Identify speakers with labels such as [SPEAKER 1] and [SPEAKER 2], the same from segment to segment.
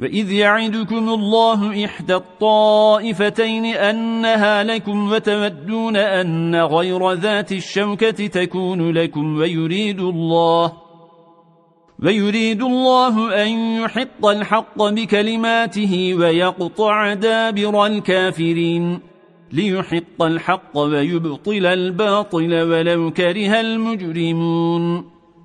[SPEAKER 1] وإذ يعدكم الله إحدى الطائفتين أنها لكم وتودون أن غير ذات الشوكة تكون لكم ويريد الله ويريد الله أن يحط الحق بكلماته ويقطع دابر الكافرين ليحق الحق ويبطل الباطل ولو كره المجرمون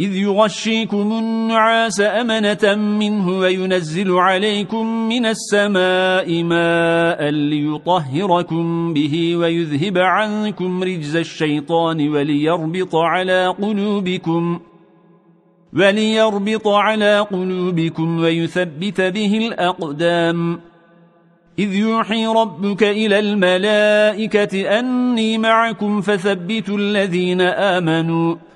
[SPEAKER 1] إذ يغشيكم النعاس أمنة منه وينزل عليكم من السماء ماء ليطهركم به ويذهب عنكم رجز الشيطان وليربط على قلوبكم وليربط على قلوبكم ويثبت به الأقدام إذ يوحي ربك إلى الملائكة أني معكم فثبتوا الذين آمنوا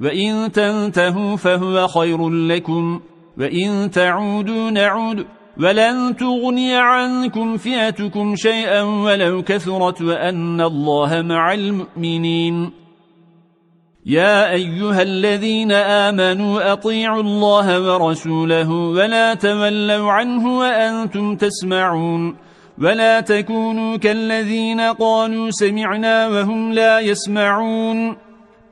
[SPEAKER 1] وإن تنتهوا فهو خير لكم وإن تعودوا نعود ولن تغني عنكم فئتكم شيئا ولو كثرت وأن الله مع المؤمنين. يا أيها الذين آمنوا أطيعوا الله ورسوله ولا تولوا عنه وأنتم تسمعون ولا تكونوا كالذين قالوا سمعنا وهم لا يسمعون.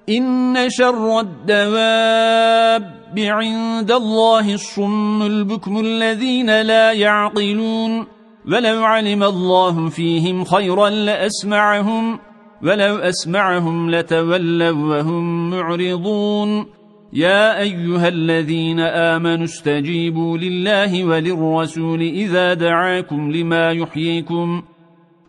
[SPEAKER 1] إن شر الدواب عند الله الصم البكم الذين لا يعقلون. ولو علم الله فيهم خيرا لأسمعهم ولو أسمعهم لتولوا وهم معرضون. يا أيها الذين آمنوا استجيبوا لله وللرسول إذا دعاكم لما يحييكم.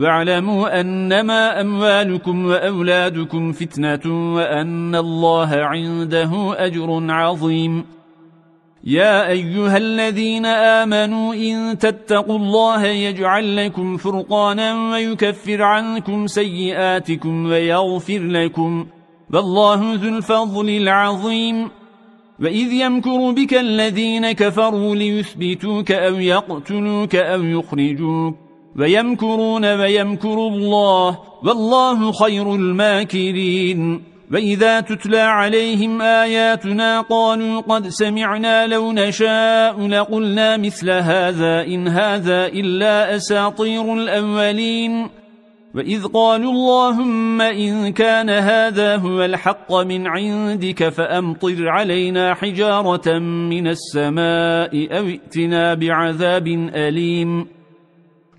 [SPEAKER 1] واعلموا أنما أموالكم وأولادكم فتنة وأن الله عنده أجر عظيم. يا أيها الذين آمنوا إن تتقوا الله يجعل لكم فرقانا ويكفر عنكم سيئاتكم ويغفر لكم. والله ذو الفضل العظيم. وإذ يمكر بك الذين كفروا ليثبتوك أو يقتلوك أو يخرجوك. ويمكرون ويمكر الله والله خير الماكرين وإذا تتلى عليهم آياتنا قالوا قد سمعنا لو نشاء لقلنا مثل هذا إن هذا إلا أساطير الأولين وإذ قالوا اللهم إن كان هذا هو الحق من عندك فأمطر علينا حجارة من السماء أو ائتنا بعذاب أليم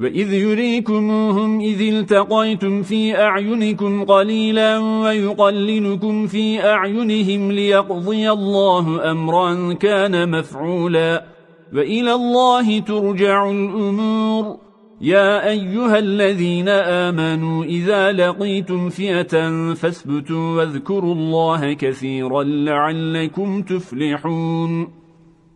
[SPEAKER 1] وإذ يريكموهم إذ التقيتم في أعينكم قليلا ويقللكم في أعينهم ليقضي الله أمرا كان مفعولا وإلى الله ترجع الأمور يا أيها الذين آمنوا إذا لقيتم فئة فاثبتوا واذكروا الله كثيرا لعلكم تفلحون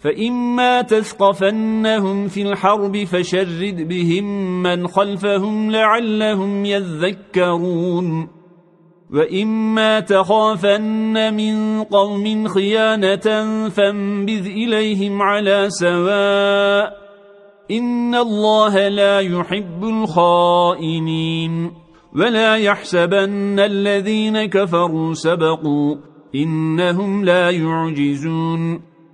[SPEAKER 1] فإما تثقفنهم في الحرب فشرد بهم من خلفهم لعلهم يذكرون. وإما تخافن من قوم خيانة فانبذ إليهم على سواء. إن الله لا يحب الخائنين. ولا يحسبن الذين كفروا سبقوا. إنهم لا يعجزون.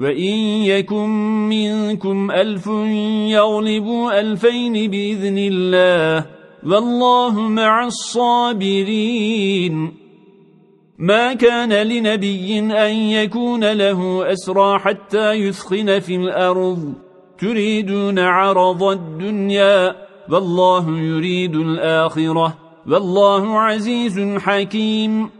[SPEAKER 1] وإن يكن منكم ألف يغلبوا ألفين بإذن الله والله مع الصابرين ما كان لنبي أن يكون له أسرى حتى يثخن في الأرض تريدون عرض الدنيا والله يريد الآخرة والله عزيز حكيم